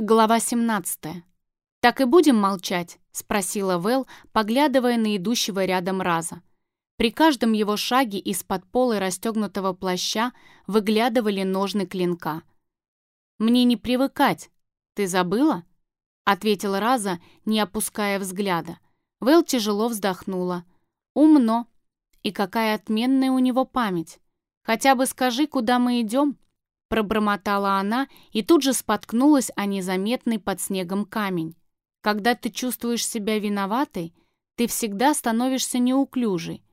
Глава 17. «Так и будем молчать?» — спросила Вэл, поглядывая на идущего рядом Раза. При каждом его шаге из-под пола расстегнутого плаща выглядывали ножны клинка. «Мне не привыкать. Ты забыла?» — ответил Раза, не опуская взгляда. Вэл тяжело вздохнула. «Умно. И какая отменная у него память. Хотя бы скажи, куда мы идем?» Пробормотала она и тут же споткнулась о незаметный под снегом камень. Когда ты чувствуешь себя виноватой, ты всегда становишься неуклюжей.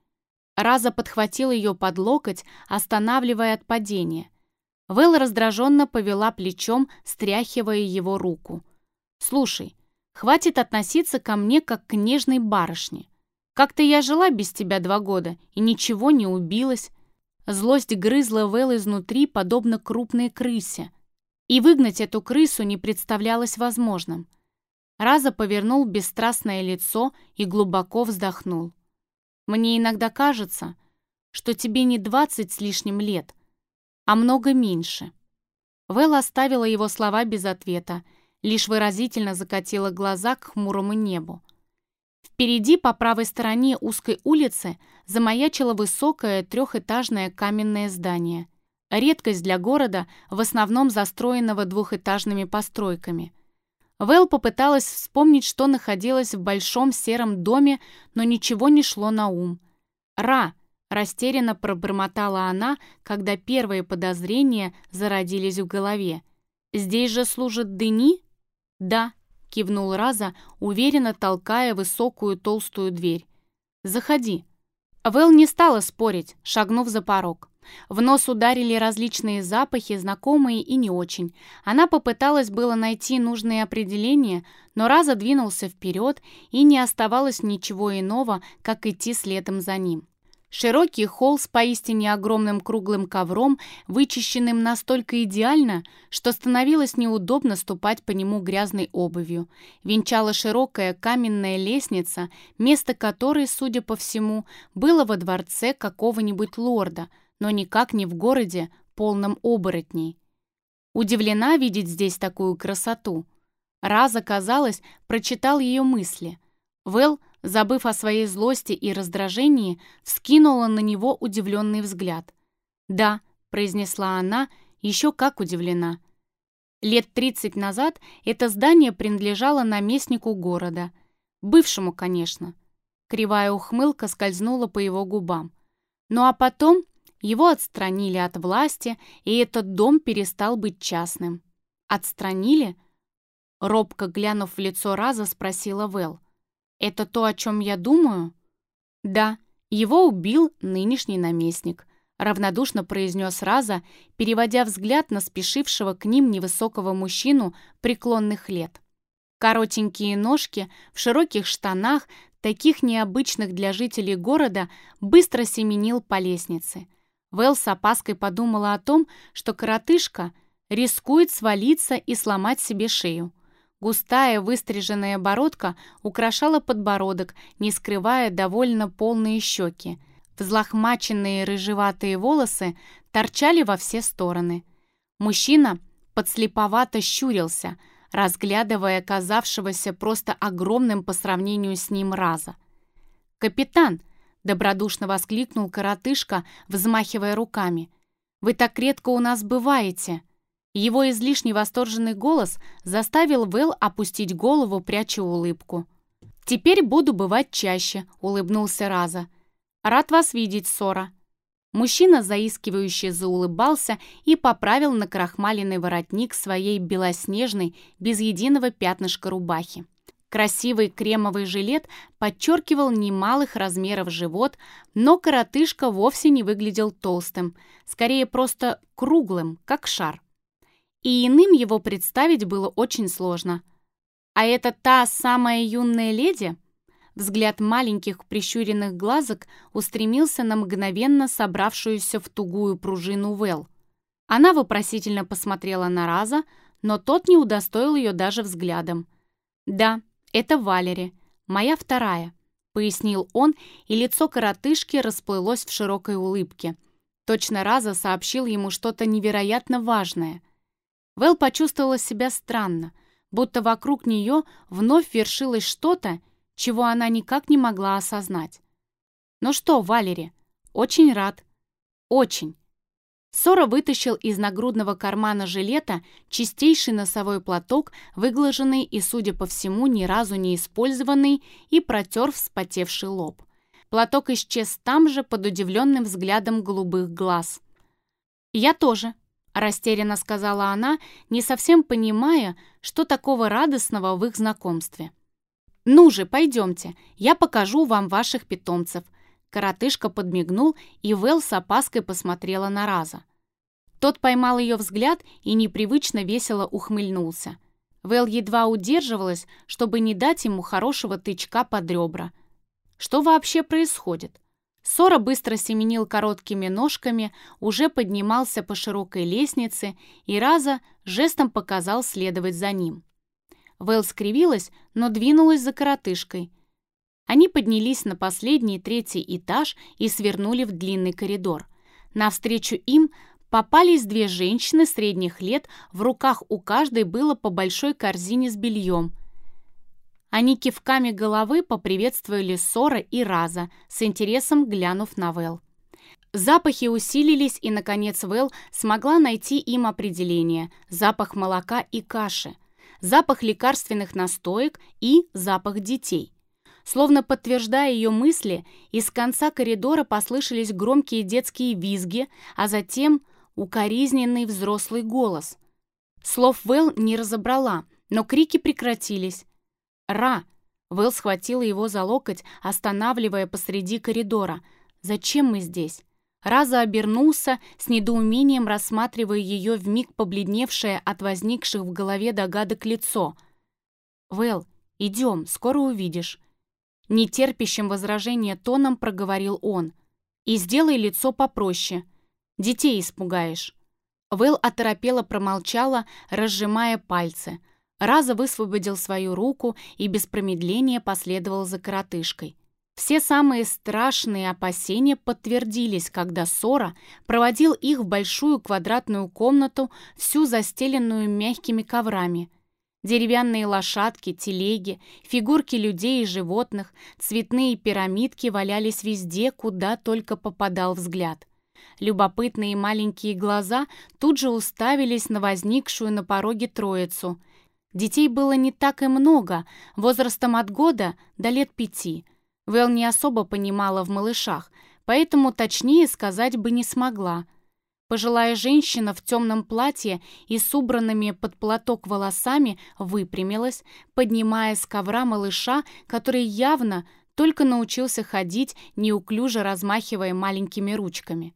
Раза подхватил ее под локоть, останавливая от падения. Вэл раздраженно повела плечом, стряхивая его руку. «Слушай, хватит относиться ко мне как к нежной барышне. Как-то я жила без тебя два года и ничего не убилась. Злость грызла Вэл изнутри, подобно крупной крысе. И выгнать эту крысу не представлялось возможным. Раза повернул бесстрастное лицо и глубоко вздохнул. «Мне иногда кажется, что тебе не двадцать с лишним лет, а много меньше». Вэл оставила его слова без ответа, лишь выразительно закатила глаза к хмурому небу. Впереди, по правой стороне узкой улицы, замаячило высокое трехэтажное каменное здание. Редкость для города, в основном застроенного двухэтажными постройками. Вэл попыталась вспомнить, что находилось в большом сером доме, но ничего не шло на ум. «Ра!» – растерянно пробормотала она, когда первые подозрения зародились в голове. «Здесь же служит Дени?» «Да», — кивнул Раза, уверенно толкая высокую толстую дверь. «Заходи». Вэл не стала спорить, шагнув за порог. В нос ударили различные запахи, знакомые и не очень. Она попыталась было найти нужные определения, но Раза двинулся вперед, и не оставалось ничего иного, как идти следом за ним. Широкий холл с поистине огромным круглым ковром, вычищенным настолько идеально, что становилось неудобно ступать по нему грязной обувью. Венчала широкая каменная лестница, место которой, судя по всему, было во дворце какого-нибудь лорда, но никак не в городе, полном оборотней. Удивлена видеть здесь такую красоту. Раза, казалось, прочитал ее мысли. Вэл забыв о своей злости и раздражении, вскинула на него удивленный взгляд. «Да», — произнесла она, еще как удивлена. Лет тридцать назад это здание принадлежало наместнику города. Бывшему, конечно. Кривая ухмылка скользнула по его губам. Ну а потом его отстранили от власти, и этот дом перестал быть частным. «Отстранили?» Робко глянув в лицо Раза, спросила Вэл. «Это то, о чем я думаю?» «Да, его убил нынешний наместник», — равнодушно произнес Раза, переводя взгляд на спешившего к ним невысокого мужчину преклонных лет. Коротенькие ножки в широких штанах, таких необычных для жителей города, быстро семенил по лестнице. Вэл с опаской подумала о том, что коротышка рискует свалиться и сломать себе шею. Густая выстриженная бородка украшала подбородок, не скрывая довольно полные щеки. Взлохмаченные рыжеватые волосы торчали во все стороны. Мужчина подслеповато щурился, разглядывая казавшегося просто огромным по сравнению с ним раза. «Капитан!» — добродушно воскликнул коротышка, взмахивая руками. «Вы так редко у нас бываете!» Его излишне восторженный голос заставил Вэл опустить голову, пряча улыбку. «Теперь буду бывать чаще», — улыбнулся Раза. «Рад вас видеть, Сора». Мужчина заискивающе заулыбался и поправил на крахмаленный воротник своей белоснежной, без единого пятнышка рубахи. Красивый кремовый жилет подчеркивал немалых размеров живот, но коротышка вовсе не выглядел толстым, скорее просто круглым, как шар и иным его представить было очень сложно. А это та самая юная леди? Взгляд маленьких прищуренных глазок устремился на мгновенно собравшуюся в тугую пружину Вэл. Она вопросительно посмотрела на Раза, но тот не удостоил ее даже взглядом. «Да, это Валери, моя вторая», — пояснил он, и лицо коротышки расплылось в широкой улыбке. Точно Раза сообщил ему что-то невероятно важное — Вэл почувствовала себя странно, будто вокруг нее вновь вершилось что-то, чего она никак не могла осознать. «Ну что, Валери, очень рад. Очень». Сора вытащил из нагрудного кармана жилета чистейший носовой платок, выглаженный и, судя по всему, ни разу не использованный, и протер вспотевший лоб. Платок исчез там же под удивленным взглядом голубых глаз. «Я тоже», — растерянно сказала она, не совсем понимая, что такого радостного в их знакомстве. «Ну же, пойдемте, я покажу вам ваших питомцев. Коротышка подмигнул, и Вэл с опаской посмотрела на Раза. Тот поймал ее взгляд и непривычно весело ухмыльнулся. Вэл едва удерживалась, чтобы не дать ему хорошего тычка под ребра. Что вообще происходит? Сора быстро семенил короткими ножками, уже поднимался по широкой лестнице и Раза жестом показал следовать за ним. Вэл скривилась, но двинулась за коротышкой – они поднялись на последний третий этаж и свернули в длинный коридор. Навстречу им попались две женщины средних лет, в руках у каждой было по большой корзине с бельем. Они кивками головы поприветствовали Сора и Раза, с интересом глянув на Вэл. Запахи усилились, и, наконец, Вэл смогла найти им определение – запах молока и каши, запах лекарственных настоек и запах детей. Словно подтверждая ее мысли, из конца коридора послышались громкие детские визги, а затем укоризненный взрослый голос. Слов Вэл не разобрала, но крики прекратились. «Ра!» Вэл схватила его за локоть, останавливая посреди коридора. «Зачем мы здесь?» Раза обернулся, с недоумением рассматривая ее вмиг побледневшее от возникших в голове догадок лицо. «Вэл, идем, скоро увидишь». Нетерпящим возражения тоном проговорил он. «И сделай лицо попроще. Детей испугаешь». Вэл оторопело промолчала, разжимая пальцы. Раза высвободил свою руку и без промедления последовал за коротышкой. Все самые страшные опасения подтвердились, когда Сора проводил их в большую квадратную комнату, всю застеленную мягкими коврами. Деревянные лошадки, телеги, фигурки людей и животных, цветные пирамидки валялись везде, куда только попадал взгляд. Любопытные маленькие глаза тут же уставились на возникшую на пороге троицу. Детей было не так и много, возрастом от года до лет пяти. Вэл не особо понимала в малышах, поэтому точнее сказать бы не смогла – Пожилая женщина в темном платье и с убранными под платок волосами выпрямилась, поднимая с ковра малыша, который явно только научился ходить, неуклюже размахивая маленькими ручками.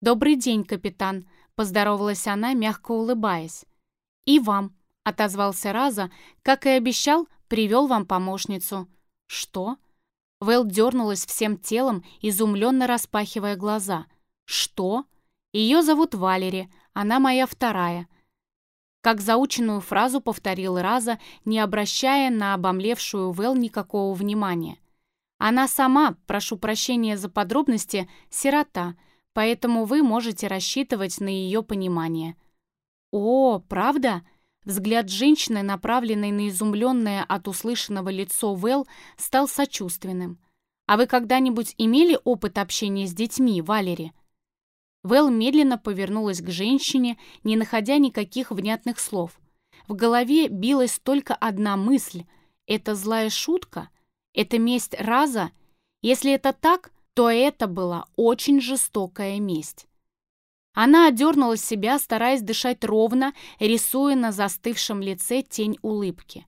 «Добрый день, капитан», — поздоровалась она, мягко улыбаясь. «И вам», — отозвался Раза, как и обещал, привел вам помощницу. «Что?» Вэл дернулась всем телом, изумленно распахивая глаза. «Что?» Ее зовут Валери, она моя вторая». Как заученную фразу повторил Раза, не обращая на обомлевшую Вэл никакого внимания. Она сама, прошу прощения за подробности, сирота, поэтому вы можете рассчитывать на ее понимание. «О, правда?» Взгляд женщины, направленный на изумленное от услышанного лицо Вэл, стал сочувственным. «А вы когда-нибудь имели опыт общения с детьми, Валери?» Вэл медленно повернулась к женщине, не находя никаких внятных слов. В голове билась только одна мысль. Это злая шутка? Это месть Раза? Если это так, то это была очень жестокая месть. Она одернула себя, стараясь дышать ровно, рисуя на застывшем лице тень улыбки.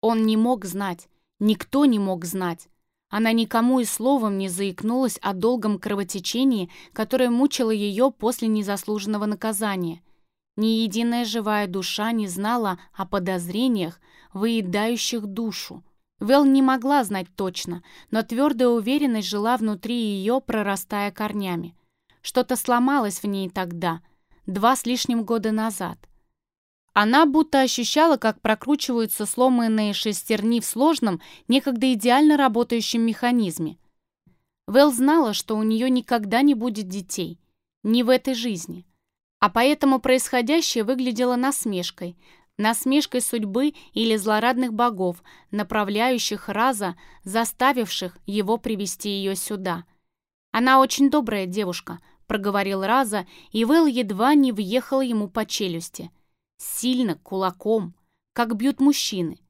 Он не мог знать, никто не мог знать. Она никому и словом не заикнулась о долгом кровотечении, которое мучило ее после незаслуженного наказания. Ни единая живая душа не знала о подозрениях, выедающих душу. Вэл не могла знать точно, но твердая уверенность жила внутри ее, прорастая корнями. Что-то сломалось в ней тогда, два с лишним года назад. Она будто ощущала, как прокручиваются сломанные шестерни в сложном, некогда идеально работающем механизме. Вэл знала, что у нее никогда не будет детей. Не в этой жизни. А поэтому происходящее выглядело насмешкой. насмешкой судьбы или злорадных богов, направляющих Раза, заставивших его привести ее сюда. «Она очень добрая девушка», — проговорил Раза, и Вэл едва не въехал ему по челюсти. Сильно, кулаком, как бьют мужчины.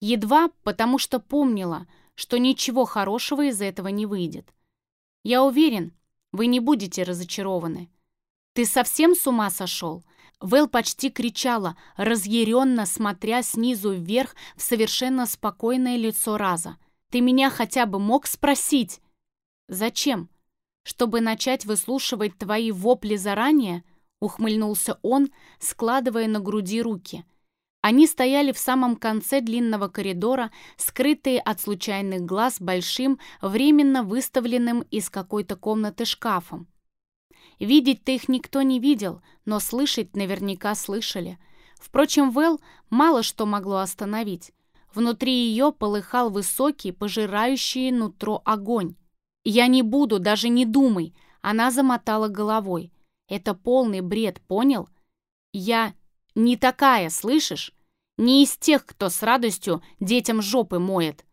Едва, потому что помнила, что ничего хорошего из этого не выйдет. «Я уверен, вы не будете разочарованы». «Ты совсем с ума сошел?» Вэл почти кричала, разъяренно смотря снизу вверх в совершенно спокойное лицо Раза. «Ты меня хотя бы мог спросить?» «Зачем? Чтобы начать выслушивать твои вопли заранее?» Ухмыльнулся он, складывая на груди руки. Они стояли в самом конце длинного коридора, скрытые от случайных глаз большим, временно выставленным из какой-то комнаты шкафом. Видеть-то их никто не видел, но слышать наверняка слышали. Впрочем, Вэл мало что могло остановить. Внутри ее полыхал высокий, пожирающий нутро огонь. «Я не буду, даже не думай!» Она замотала головой. «Это полный бред, понял? Я не такая, слышишь? Не из тех, кто с радостью детям жопы моет.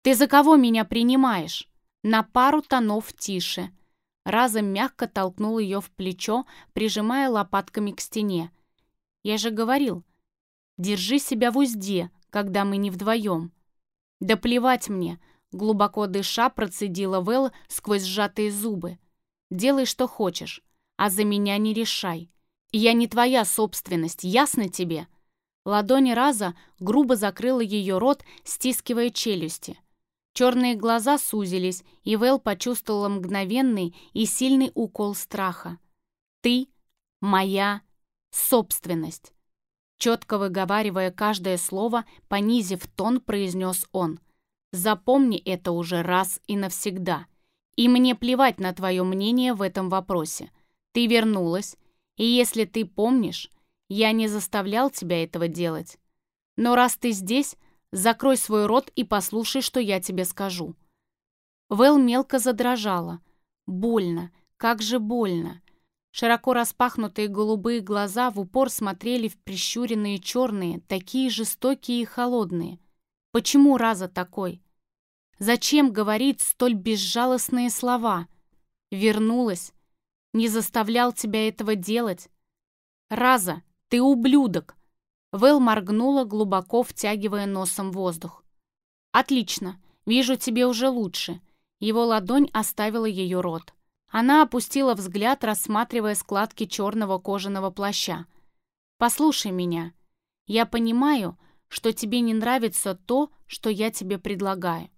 Ты за кого меня принимаешь?» На пару тонов тише – разом мягко толкнул ее в плечо, прижимая лопатками к стене. «Я же говорил, держи себя в узде, когда мы не вдвоем». «Да плевать мне», — глубоко дыша процедила Вэл сквозь сжатые зубы. «Делай, что хочешь, а за меня не решай. Я не твоя собственность, ясно тебе?» Ладонь Раза грубо закрыла ее рот, стискивая челюсти. Черные глаза сузились, и Вэл почувствовала мгновенный и сильный укол страха. «Ты — моя собственность!» Четко выговаривая каждое слово, понизив тон, произнес он. «Запомни это уже раз и навсегда. И мне плевать на твое мнение в этом вопросе. Ты вернулась, и если ты помнишь, я не заставлял тебя этого делать. Но раз ты здесь, Закрой свой рот и послушай, что я тебе скажу». Вэл мелко задрожала. Больно, как же больно. Широко распахнутые голубые глаза в упор смотрели в прищуренные черные, такие жестокие и холодные. Почему Раза такой? Зачем говорить столь безжалостные слова? Вернулась. Не заставлял тебя этого делать. Раза, ты ублюдок. Вэл моргнула, глубоко втягивая носом воздух. «Отлично. Вижу, тебе уже лучше». Его ладонь оставила ее рот. Она опустила взгляд, рассматривая складки черного кожаного плаща. «Послушай меня. Я понимаю, что тебе не нравится то, что я тебе предлагаю».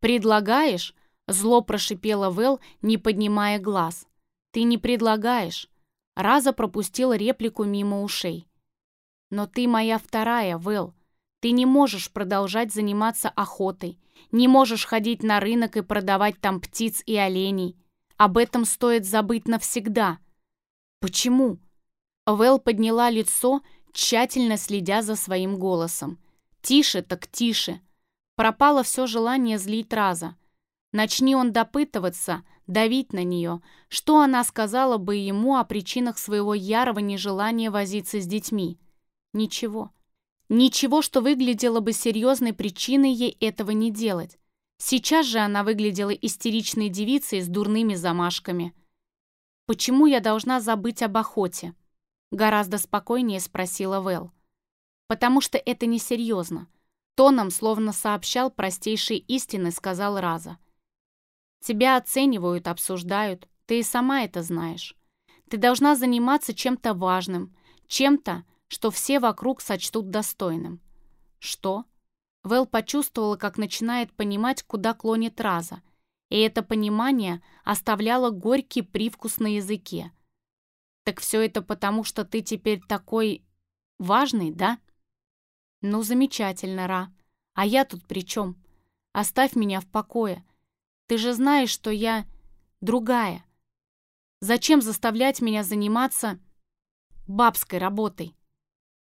«Предлагаешь?» — зло прошипела Вэл, не поднимая глаз. «Ты не предлагаешь». Раза пропустила реплику мимо ушей. Но ты моя вторая, Вэл. Ты не можешь продолжать заниматься охотой, не можешь ходить на рынок и продавать там птиц и оленей. Об этом стоит забыть навсегда. Почему? Вэл подняла лицо, тщательно следя за своим голосом. Тише так тише. Пропало все желание злить Раза. Начни он допытываться, давить на нее, что она сказала бы ему о причинах своего ярого нежелания возиться с детьми. Ничего. Ничего, что выглядело бы серьезной причиной ей этого не делать. Сейчас же она выглядела истеричной девицей с дурными замашками. «Почему я должна забыть об охоте?» Гораздо спокойнее спросила Вэл. «Потому что это несерьезно». Тоном, словно сообщал простейшие истины, сказал Раза. «Тебя оценивают, обсуждают, ты и сама это знаешь. Ты должна заниматься чем-то важным, чем-то, что все вокруг сочтут достойным. Что? Вэл почувствовала, как начинает понимать, куда клонит Раза, и это понимание оставляло горький привкус на языке. «Так все это потому, что ты теперь такой... важный, да?» «Ну, замечательно, Ра. А я тут при чем? Оставь меня в покое. Ты же знаешь, что я другая. Зачем заставлять меня заниматься бабской работой?»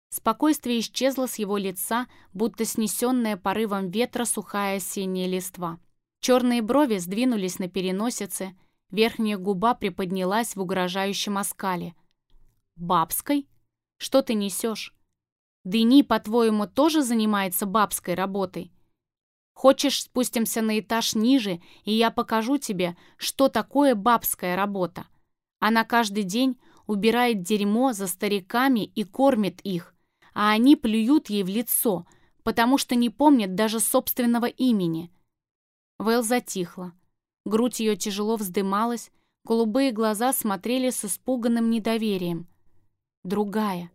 Спокойствие исчезло с его лица, будто снесенная порывом ветра сухая осенняя листва. Черные брови сдвинулись на переносице, верхняя губа приподнялась в угрожающем оскале. «Бабской? Что ты несешь? Дени, по-твоему, тоже занимается бабской работой? Хочешь, спустимся на этаж ниже, и я покажу тебе, что такое бабская работа? Она каждый день убирает дерьмо за стариками и кормит их, а они плюют ей в лицо, потому что не помнят даже собственного имени. Вэл затихла. Грудь ее тяжело вздымалась, голубые глаза смотрели с испуганным недоверием. Другая.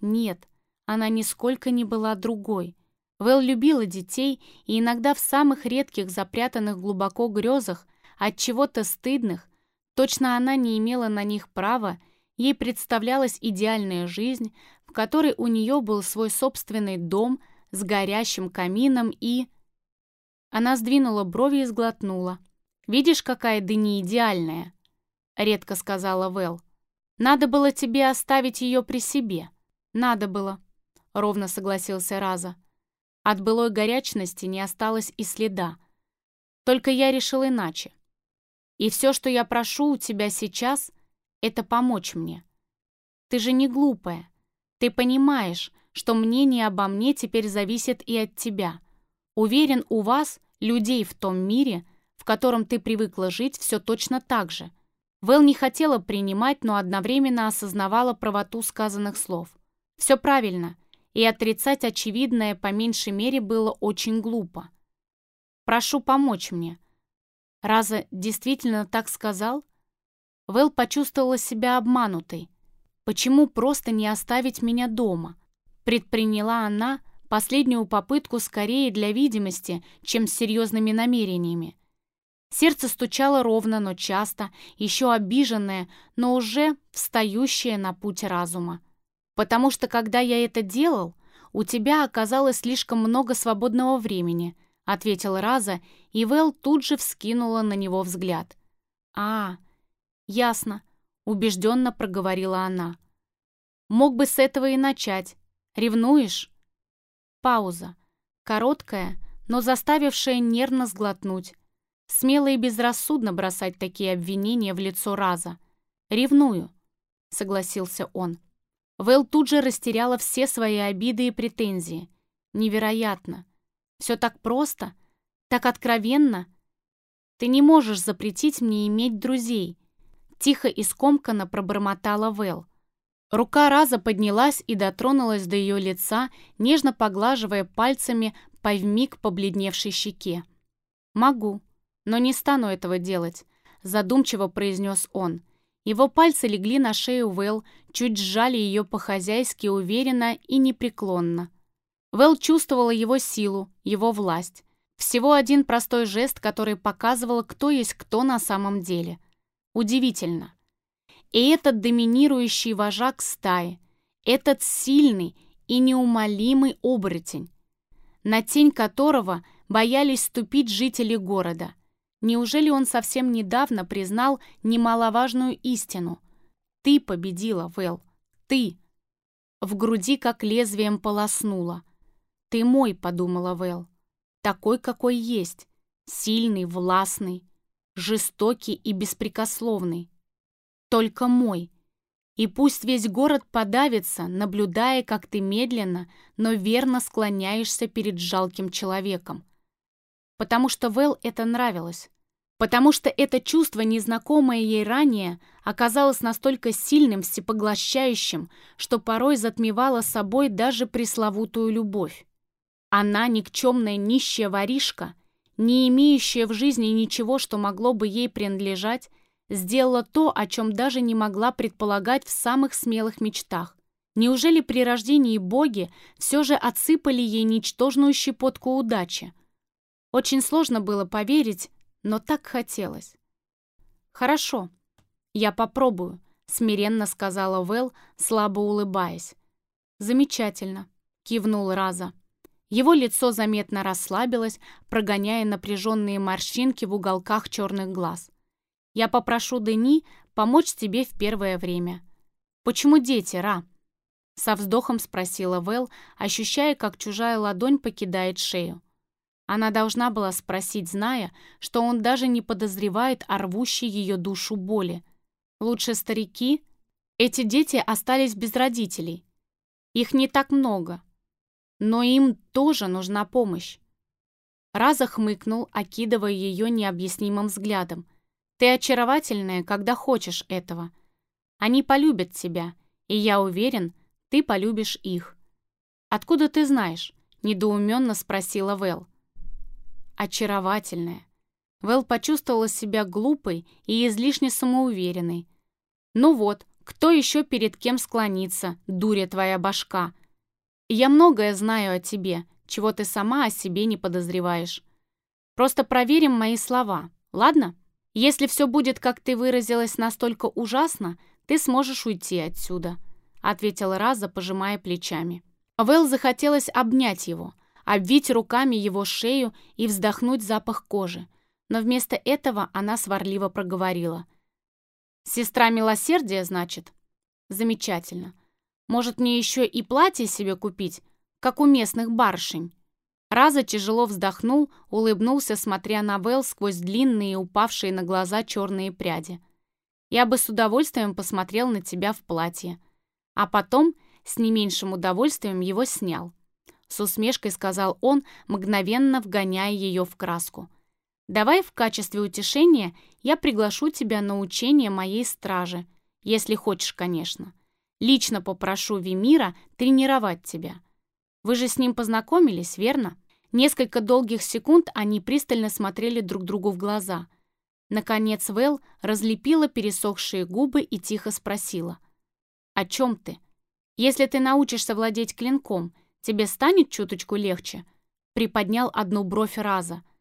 Нет, она нисколько не была другой. Вэл любила детей, и иногда в самых редких запрятанных глубоко грезах, от чего-то стыдных, точно она не имела на них права, ей представлялась идеальная жизнь, в которой у нее был свой собственный дом с горящим камином и... Она сдвинула брови и сглотнула. «Видишь, какая Дени идеальная?» — редко сказала Вэл. «Надо было тебе оставить ее при себе». «Надо было», — ровно согласился Раза. От былой горячности не осталось и следа. Только я решил иначе. И все, что я прошу у тебя сейчас, это помочь мне. Ты же не глупая. Ты понимаешь, что мнение обо мне теперь зависит и от тебя. Уверен, у вас, людей в том мире, котором ты привыкла жить, все точно так же. Вэл не хотела принимать, но одновременно осознавала правоту сказанных слов. Все правильно и отрицать очевидное по меньшей мере было очень глупо. «Прошу помочь мне». Раза действительно так сказал? Вэл почувствовала себя обманутой. «Почему просто не оставить меня дома?» Предприняла она последнюю попытку скорее для видимости, чем с серьезными намерениями. Сердце стучало ровно, но часто, еще обиженное, но уже встающее на путь разума. Потому что, когда я это делал, у тебя оказалось слишком много свободного времени», — ответил Раза, и Вэл тут же вскинула на него взгляд. «А, ясно», — убежденно проговорила она. «Мог бы с этого и начать. Ревнуешь?» Пауза. Короткая, но заставившая нервно сглотнуть. Смело и безрассудно бросать такие обвинения в лицо Раза. «Ревную», — согласился он. Вэл тут же растеряла все свои обиды и претензии. Невероятно. Все так просто, так откровенно. Ты не можешь запретить мне иметь друзей. Тихо и скомканно пробормотала Вэл. Рука Раза поднялась и дотронулась до ее лица, нежно поглаживая пальцами по вмиг побледневшей щеке. «Могу, но не стану этого делать», — задумчиво произнес он. Его пальцы легли на шею Вэл, чуть сжали ее по-хозяйски уверенно и непреклонно. Вэл чувствовала его силу, его власть. Всего один простой жест, который показывал, кто есть кто на самом деле. Удивительно. И этот доминирующий вожак стаи, этот сильный и неумолимый оборотень, на тень которого боялись ступить жители города – Неужели он совсем недавно признал немаловажную истину? Ты победила, Вэл. Ты. В груди как лезвием полоснула. Ты мой, подумала Вэл. Такой, какой есть. Сильный, властный, жестокий и беспрекословный. Только мой. И пусть весь город подавится, наблюдая, как ты медленно, но верно склоняешься перед жалким человеком потому что Вэл это нравилось. Потому что это чувство, незнакомое ей ранее, оказалось настолько сильным, всепоглощающим, что порой затмевало собой даже пресловутую любовь. Она, никчемная нищая воришка, не имеющая в жизни ничего, что могло бы ей принадлежать, сделала то, о чем даже не могла предполагать в самых смелых мечтах. Неужели при рождении боги все же отсыпали ей ничтожную щепотку удачи? Очень сложно было поверить, но так хотелось. «Хорошо, я попробую», — смиренно сказала Вэл, слабо улыбаясь. «Замечательно», — кивнул Раза. Его лицо заметно расслабилось, прогоняя напряженные морщинки в уголках черных глаз. «Я попрошу Дени помочь тебе в первое время». «Почему дети, Ра?» Со вздохом спросила Вэл, ощущая, как чужая ладонь покидает шею. Она должна была спросить, зная, что он даже не подозревает о рвущей ее душу боли. Лучше старики? Эти дети остались без родителей. Их не так много, но им тоже нужна помощь. Раза хмыкнул, окидывая ее необъяснимым взглядом. «Ты очаровательная, когда хочешь этого. Они полюбят тебя, и я уверен, ты полюбишь их». «Откуда ты знаешь?» — недоуменно спросила Вэл. «Очаровательная». Вэл почувствовала себя глупой и излишне самоуверенной. «Ну вот, кто еще перед кем склонится, дуря твоя башка? Я многое знаю о тебе, чего ты сама о себе не подозреваешь. Просто проверим мои слова, ладно? Если все будет, как ты выразилась, настолько ужасно, ты сможешь уйти отсюда», — ответила Раза, пожимая плечами. Вэл захотелось обнять его, обвить руками его шею и вздохнуть запах кожи, но вместо этого она сварливо проговорила — Сестра милосердия, значит? Замечательно. Может, мне еще и платье себе купить, как у местных барышень? Раза тяжело вздохнул, улыбнулся, смотря на Вэл сквозь длинные, упавшие на глаза черные пряди. «Я бы с удовольствием посмотрел на тебя в платье». А потом с не меньшим удовольствием его снял. С усмешкой сказал он, мгновенно вгоняя ее в краску. Давай в качестве утешения я приглашу тебя на учение моей стражи, если хочешь, конечно. Лично попрошу Вимира тренировать тебя. Вы же с ним познакомились, верно? Несколько долгих секунд они пристально смотрели друг другу в глаза. Наконец Вэл разлепила пересохшие губы и тихо спросила. «О чем ты? Если ты научишься владеть клинком, тебе станет чуточку легче?» Приподнял одну бровь раза –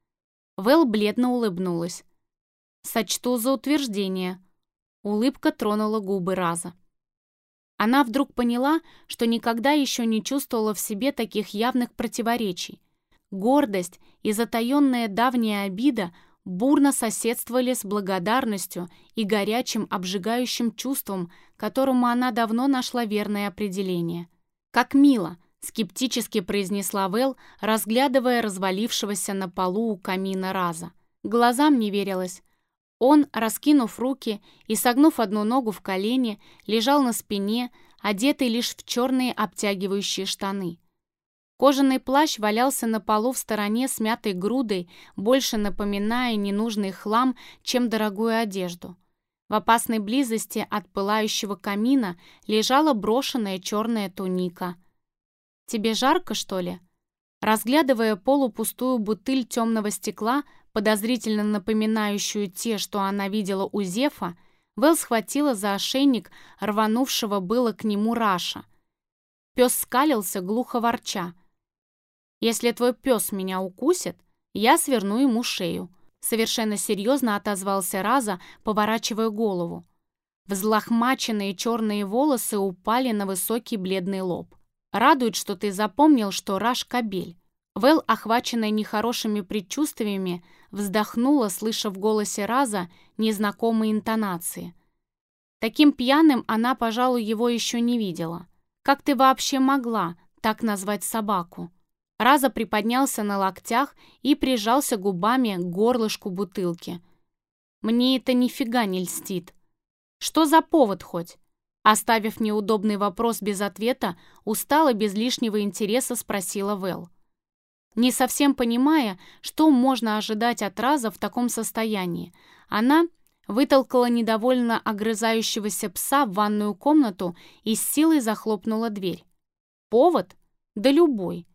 Вэл бледно улыбнулась. «Сочту за утверждение». Улыбка тронула губы Раза. Она вдруг поняла, что никогда еще не чувствовала в себе таких явных противоречий. Гордость и затаенная давняя обида бурно соседствовали с благодарностью и горячим обжигающим чувством, которому она давно нашла верное определение. Как мило, скептически произнесла Вэл, разглядывая развалившегося на полу у камина Раза. Глазам не верилось. Он, раскинув руки и согнув одну ногу в колени, лежал на спине, одетый лишь в черные обтягивающие штаны. Кожаный плащ валялся на полу в стороне смятой грудой, больше напоминая ненужный хлам, чем дорогую одежду. В опасной близости от пылающего камина лежала брошенная черная туника. «Тебе жарко, что ли?» Разглядывая полупустую бутыль темного стекла, подозрительно напоминающую те, что она видела у Зефа, Вэл схватила за ошейник рванувшего было к нему Раша. Пес скалился, глухо ворча. «Если твой пес меня укусит, я сверну ему шею», совершенно серьезно отозвался Раза, поворачивая голову. Взлохмаченные черные волосы упали на высокий бледный лоб. Радует, что ты запомнил, что Раш кабель. Вэл, охваченная нехорошими предчувствиями, вздохнула, слыша в голосе Раза незнакомые интонации. Таким пьяным она, пожалуй, его еще не видела. Как ты вообще могла так назвать собаку? Раза приподнялся на локтях и прижался губами к горлышку бутылки. Мне это нифига не льстит. Что за повод хоть? Оставив неудобный вопрос без ответа, устало без лишнего интереса спросила Вэл. Не совсем понимая, что можно ожидать от Раза в таком состоянии, она вытолкала недовольно огрызающегося пса в ванную комнату и с силой захлопнула дверь. Повод? Да любой.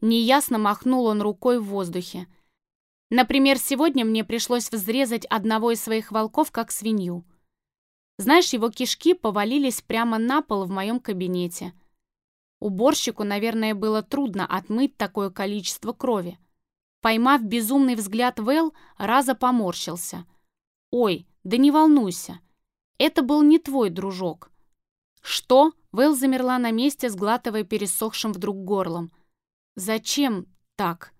Неясно махнул он рукой в воздухе. Например, сегодня мне пришлось взрезать одного из своих волков как свинью. Знаешь, его кишки повалились прямо на пол в моем кабинете. Уборщику, наверное, было трудно отмыть такое количество крови. Поймав безумный взгляд Вэл, Раза поморщился. «Ой, да не волнуйся. Это был не твой дружок». «Что?» — Вэл замерла на месте, сглатывая пересохшим вдруг горлом. «Зачем так?»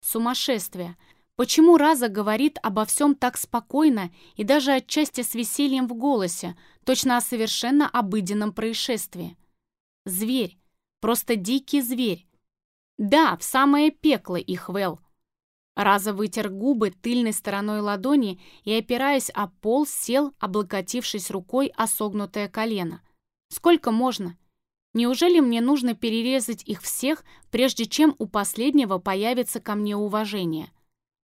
«Сумасшествие. Почему Раза говорит обо всем так спокойно и даже отчасти с весельем в голосе, точно о совершенно обыденном происшествии? Зверь. Просто дикий зверь. Да, в самое пекло их Вэл. Раза вытер губы тыльной стороной ладони и, опираясь о пол, сел, облокотившись рукой о согнутое колено. Сколько можно? Неужели мне нужно перерезать их всех, прежде чем у последнего появится ко мне уважение?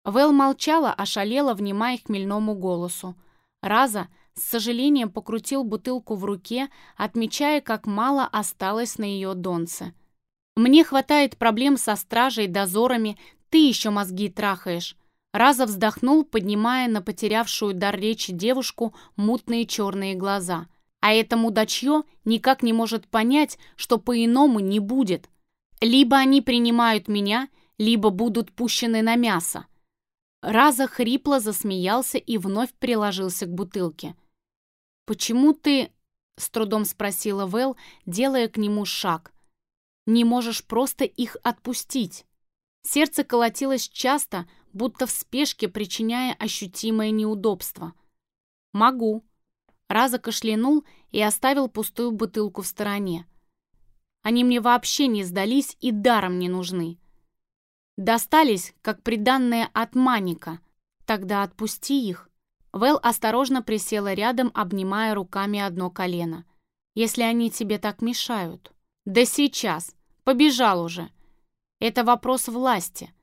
Вэл молчала, ошалела, внимая хмельному голосу. Раза с сожалением покрутил бутылку в руке, отмечая, как мало осталось на ее донце. «Мне хватает проблем со стражей, дозорами, ты еще мозги трахаешь». Раза вздохнул, поднимая на потерявшую дар речи девушку мутные черные глаза. А это мудачье никак не может понять, что по-иному не будет. Либо они принимают меня, либо будут пущены на мясо. Раза хрипло засмеялся и вновь приложился к бутылке. «Почему ты...» — с трудом спросила Вэл, делая к нему шаг. «Не можешь просто их отпустить?» Сердце колотилось часто, будто в спешке причиняя ощутимое неудобство. «Могу». Раза кашлянул и оставил пустую бутылку в стороне. «Они мне вообще не сдались и даром не нужны. Достались, как приданное от Маника. Тогда отпусти их». Вэл осторожно присела рядом, обнимая руками одно колено. «Если они тебе так мешают». «Да сейчас! Побежал уже!» «Это вопрос власти.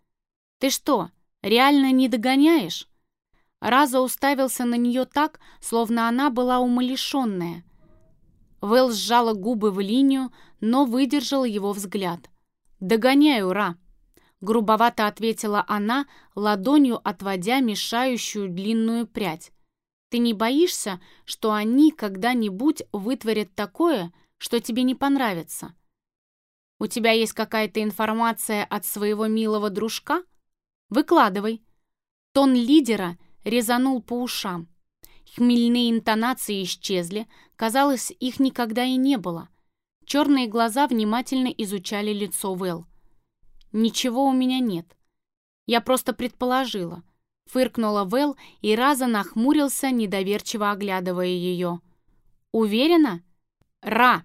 Ты что, реально не догоняешь?» Раза уставился на нее так, словно она была умалишенная. Вэл сжала губы в линию, но выдержала его взгляд. «Догоняю, Ра!» Грубовато ответила она, ладонью отводя мешающую длинную прядь. «Ты не боишься, что они когда-нибудь вытворят такое, что тебе не понравится? У тебя есть какая-то информация от своего милого дружка? Выкладывай». Тон лидера резанул по ушам. Хмельные интонации исчезли, казалось, их никогда и не было. Черные глаза внимательно изучали лицо Вэл. «Ничего у меня нет. Я просто предположила». Фыркнула Вэл и раза нахмурился, недоверчиво оглядывая ее. «Уверена?» «Ра!»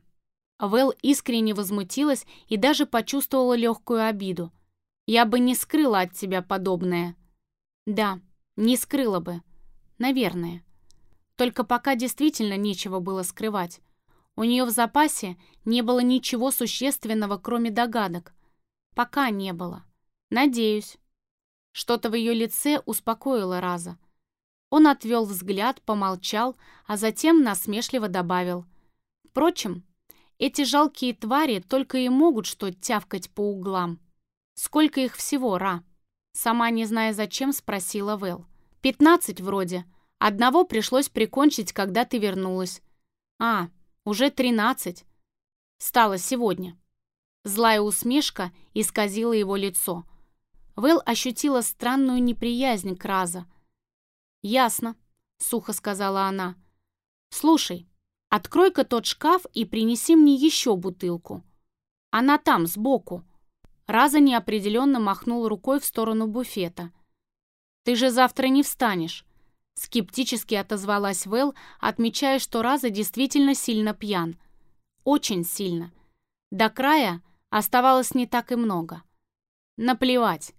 Вэл искренне возмутилась и даже почувствовала легкую обиду. «Я бы не скрыла от тебя подобное». «Да, не скрыла бы. Наверное. Только пока действительно нечего было скрывать. У нее в запасе не было ничего существенного, кроме догадок. Пока не было. Надеюсь. Что-то в ее лице успокоило Раза. Он отвел взгляд, помолчал, а затем насмешливо добавил. Впрочем, эти жалкие твари только и могут что тявкать по углам. Сколько их всего, Ра? Сама не зная зачем, спросила Вэл. «Пятнадцать вроде. Одного пришлось прикончить, когда ты вернулась. А, уже тринадцать. Стало сегодня». Злая усмешка исказила его лицо. Вэл ощутила странную неприязнь к Раза. «Ясно», — сухо сказала она. «Слушай, открой-ка тот шкаф и принеси мне еще бутылку. Она там, сбоку». Раза неопределенно махнул рукой в сторону буфета. «Ты же завтра не встанешь», — скептически отозвалась Вэл, отмечая, что Раза действительно сильно пьян. Очень сильно. До края Оставалось не так и много. Наплевать.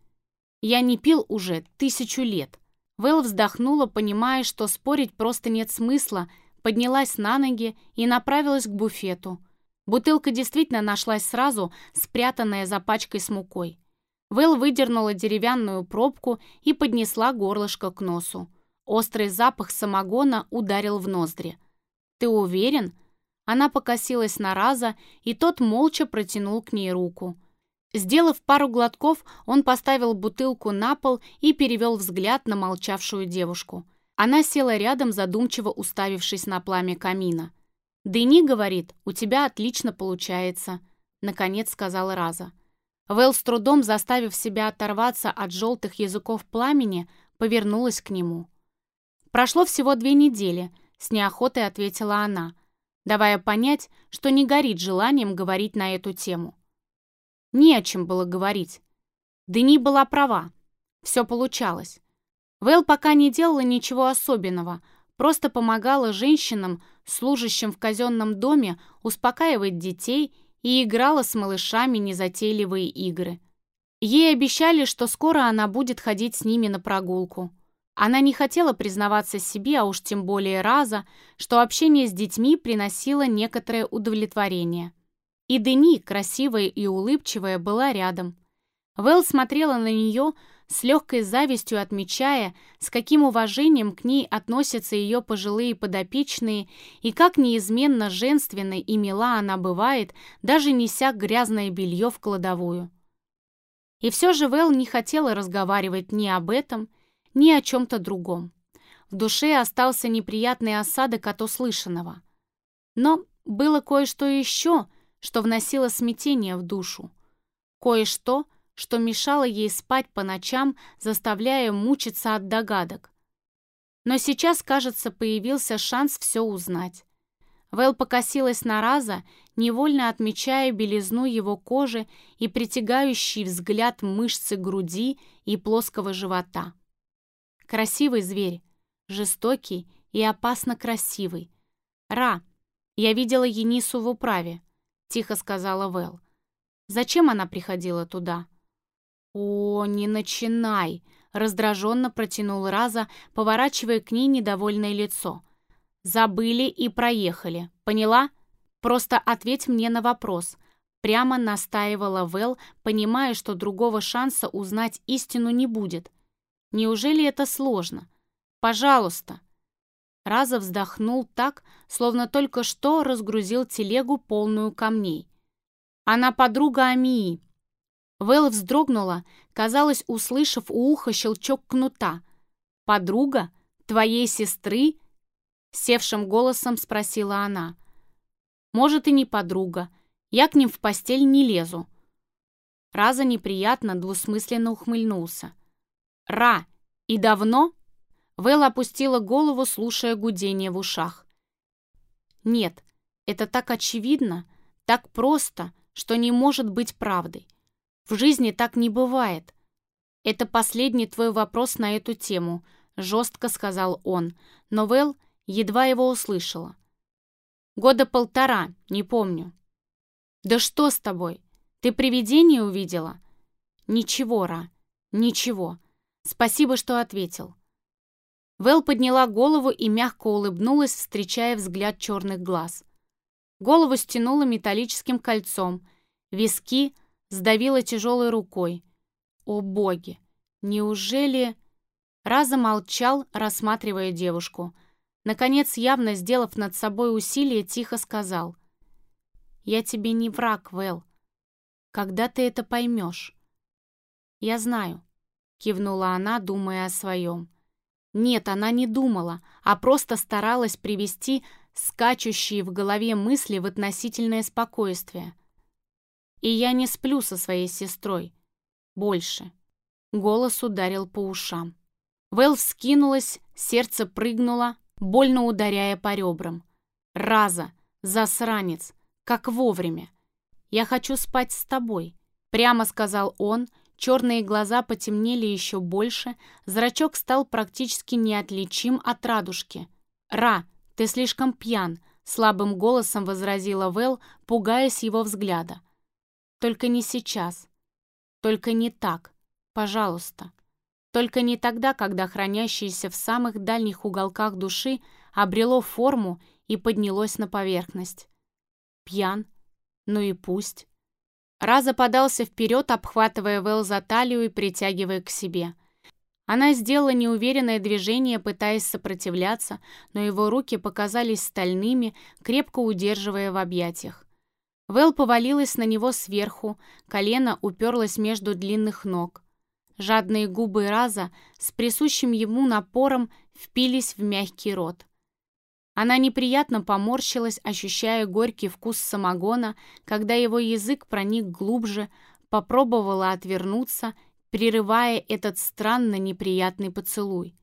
Я не пил уже тысячу лет. Вэл вздохнула, понимая, что спорить просто нет смысла, поднялась на ноги и направилась к буфету. Бутылка действительно нашлась сразу, спрятанная за пачкой с мукой. Вэл выдернула деревянную пробку и поднесла горлышко к носу. Острый запах самогона ударил в ноздри. «Ты уверен?» Она покосилась на Раза, и тот молча протянул к ней руку. Сделав пару глотков, он поставил бутылку на пол и перевел взгляд на молчавшую девушку. Она села рядом, задумчиво уставившись на пламя камина. «Дени, — говорит, — у тебя отлично получается», — наконец сказала Раза. Вэл с трудом, заставив себя оторваться от желтых языков пламени, повернулась к нему. «Прошло всего две недели», — с неохотой ответила она давая понять, что не горит желанием говорить на эту тему. Не о чем было говорить. Дени была права. Все получалось. Вэл пока не делала ничего особенного, просто помогала женщинам, служащим в казенном доме, успокаивать детей и играла с малышами незатейливые игры. Ей обещали, что скоро она будет ходить с ними на прогулку. Она не хотела признаваться себе, а уж тем более раза, что общение с детьми приносило некоторое удовлетворение. И Дени, красивая и улыбчивая, была рядом. Вэл смотрела на нее с легкой завистью, отмечая, с каким уважением к ней относятся ее пожилые подопечные и как неизменно женственной и мила она бывает, даже неся грязное белье в кладовую. И все же Вэл не хотела разговаривать ни об этом, ни о чем-то другом. В душе остался неприятный осадок от услышанного. Но было кое-что еще, что вносило смятение в душу. Кое-что, что мешало ей спать по ночам, заставляя мучиться от догадок. Но сейчас, кажется, появился шанс все узнать. Вэл покосилась на Раза, невольно отмечая белизну его кожи и притягающий взгляд мышцы груди и плоского живота. Красивый зверь, жестокий и опасно красивый. «Ра, я видела Енису в управе», — тихо сказала Вэл. «Зачем она приходила туда?» «О, не начинай!» — раздраженно протянул Раза, поворачивая к ней недовольное лицо. «Забыли и проехали. Поняла? Просто ответь мне на вопрос». Прямо настаивала Вэл, понимая, что другого шанса узнать истину не будет. Неужели это сложно? Пожалуйста. Раза вздохнул так, словно только что разгрузил телегу, полную камней. Она подруга Амии. Вэл вздрогнула, казалось, услышав у уха щелчок кнута. «Подруга? Твоей сестры?» Севшим голосом спросила она. «Может, и не подруга. Я к ним в постель не лезу». Раза неприятно двусмысленно ухмыльнулся. «Ра! И давно?» Вэл опустила голову, слушая гудение в ушах. «Нет, это так очевидно, так просто, что не может быть правдой. В жизни так не бывает. Это последний твой вопрос на эту тему», — жестко сказал он, но Вэл едва его услышала. «Года полтора, не помню». «Да что с тобой? Ты привидение увидела?» «Ничего, Ра, ничего. Спасибо, что ответил». Вэл подняла голову и мягко улыбнулась, встречая взгляд черных глаз. Голову стянула металлическим кольцом, виски сдавила тяжелой рукой. О боги! Неужели... Раза молчал, рассматривая девушку. Наконец, явно сделав над собой усилие, тихо сказал. «Я тебе не враг, Вэл. Когда ты это поймешь?» «Я знаю», кивнула она, думая о своем. Нет, она не думала, а просто старалась привести скачущие в голове мысли в относительное спокойствие. И я не сплю со своей сестрой. Больше. Голос ударил по ушам. Вэл вскинулась, сердце прыгнуло, больно ударяя по ребрам. «Раза! Засранец! Как вовремя! Я хочу спать с тобой!» Прямо сказал он, Черные глаза потемнели еще больше, зрачок стал практически неотличим от радужки. «Ра, ты слишком пьян», — слабым голосом возразила Вэл, пугаясь его взгляда. «Только не сейчас. Только не так. Пожалуйста. Только не тогда, когда хранящееся в самых дальних уголках души обрело форму и поднялось на поверхность. Пьян? Ну и пусть. Раза подался вперед, обхватывая Вэл за талию и притягивая к себе. Она сделала неуверенное движение, пытаясь сопротивляться, но его руки показались стальными, крепко удерживая в объятиях. Вэл повалилась на него сверху, колено уперлось между длинных ног. Жадные губы Раза с присущим ему напором впились в мягкий рот. Она неприятно поморщилась, ощущая горький вкус самогона, когда его язык проник глубже, попробовала отвернуться, прерывая этот странно неприятный поцелуй.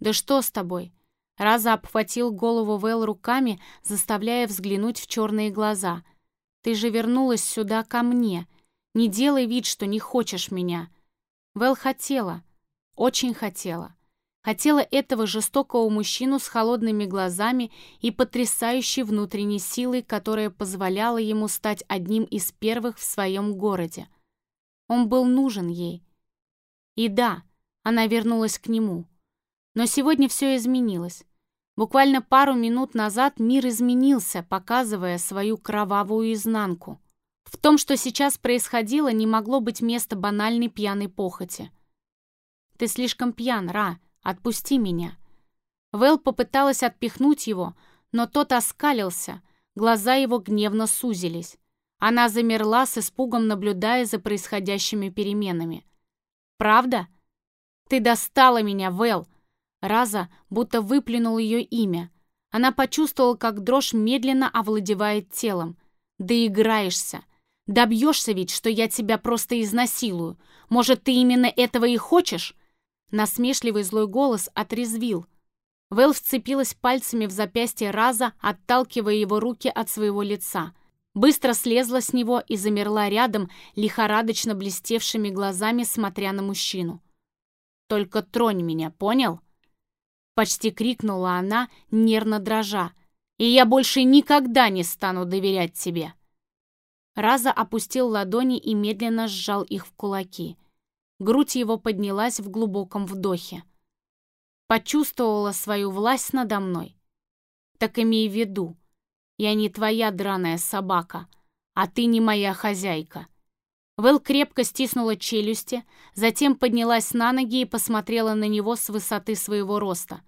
«Да что с тобой?» Раза обхватил голову Вэл руками, заставляя взглянуть в черные глаза. «Ты же вернулась сюда ко мне. Не делай вид, что не хочешь меня». Вэл хотела, очень хотела. Хотела этого жестокого мужчину с холодными глазами и потрясающей внутренней силой, которая позволяла ему стать одним из первых в своем городе. Он был нужен ей. И да, она вернулась к нему. Но сегодня все изменилось. Буквально пару минут назад мир изменился, показывая свою кровавую изнанку. В том, что сейчас происходило, не могло быть места банальной пьяной похоти. «Ты слишком пьян, Ра, отпусти меня». Вэл попыталась отпихнуть его, но тот оскалился, глаза его гневно сузились. Она замерла с испугом, наблюдая за происходящими переменами. «Правда? Ты достала меня, Вэл!» Раза будто выплюнул ее имя. Она почувствовала, как дрожь медленно овладевает телом. «Да играешься! Добьешься ведь, что я тебя просто изнасилую. Может, ты именно этого и хочешь?» Насмешливый злой голос отрезвил. Вэл вцепилась пальцами в запястье Раза, отталкивая его руки от своего лица. Быстро слезла с него и замерла рядом, лихорадочно блестевшими глазами, смотря на мужчину. «Только тронь меня, понял?» Почти крикнула она, нервно дрожа. «И я больше никогда не стану доверять тебе!» Раза опустил ладони и медленно сжал их в кулаки. Грудь его поднялась в глубоком вдохе. Почувствовала свою власть надо мной. Так имей в виду, я не твоя драная собака, а ты не моя хозяйка. Вэл крепко стиснула челюсти, затем поднялась на ноги и посмотрела на него с высоты своего роста.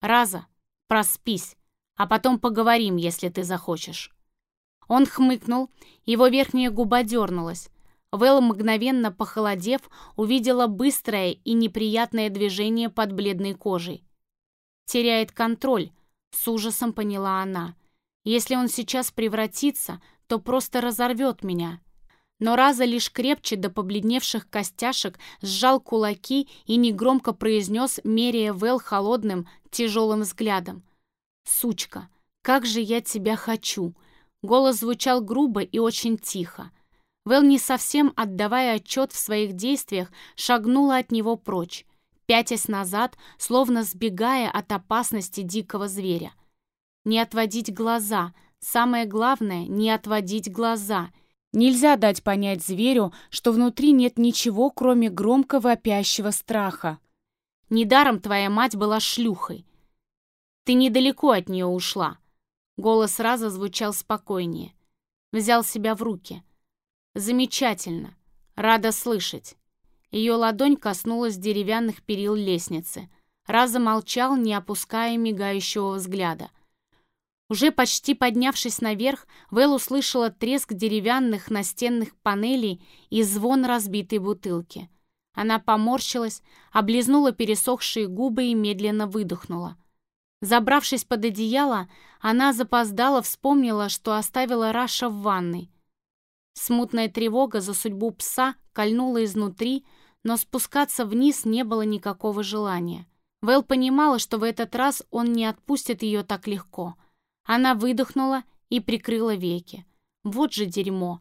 «Раза, проспись, а потом поговорим, если ты захочешь». Он хмыкнул, его верхняя губа дернулась. Вэл, мгновенно похолодев, увидела быстрое и неприятное движение под бледной кожей. «Теряет контроль», — с ужасом поняла она. «Если он сейчас превратится, то просто разорвет меня». Но Раза лишь крепче до побледневших костяшек сжал кулаки и негромко произнес, меряя Вэл холодным, тяжелым взглядом. «Сучка, как же я тебя хочу!» Голос звучал грубо и очень тихо. Вэл, не совсем отдавая отчет в своих действиях, шагнула от него прочь, пятясь назад, словно сбегая от опасности дикого зверя. Не отводить глаза, самое главное — не отводить глаза — Нельзя дать понять зверю, что внутри нет ничего, кроме громко вопящего страха. Недаром твоя мать была шлюхой. Ты недалеко от нее ушла. Голос сразу звучал спокойнее. Взял себя в руки. Замечательно. Рада слышать. Ее ладонь коснулась деревянных перил лестницы. Раза молчал, не опуская мигающего взгляда. Уже почти поднявшись наверх, Вэл услышала треск деревянных настенных панелей и звон разбитой бутылки. Она поморщилась, облизнула пересохшие губы и медленно выдохнула. Забравшись под одеяло, она запоздала вспомнила, что оставила Раша в ванной. Смутная тревога за судьбу пса кольнула изнутри, но спускаться вниз не было никакого желания. Вэл понимала, что в этот раз он не отпустит ее так легко — она выдохнула и прикрыла веки. Вот же дерьмо.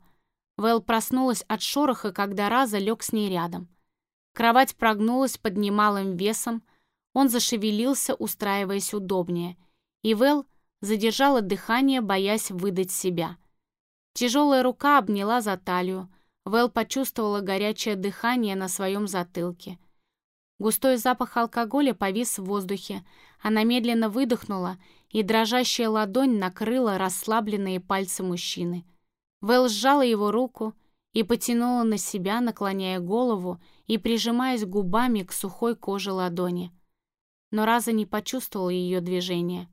Вэл проснулась от шороха, когда Раза лег с ней рядом. Кровать прогнулась под немалым весом, он зашевелился, устраиваясь удобнее, и Вэл задержала дыхание, боясь выдать себя. Тяжелая рука обняла за талию, Вэл почувствовала горячее дыхание на своем затылке. Густой запах алкоголя повис в воздухе, она медленно выдохнула и дрожащая ладонь накрыла расслабленные пальцы мужчины. Вэл сжала его руку и потянула на себя, наклоняя голову и прижимаясь губами к сухой коже ладони. Но Раза не почувствовал ее движения.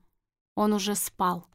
Он уже спал.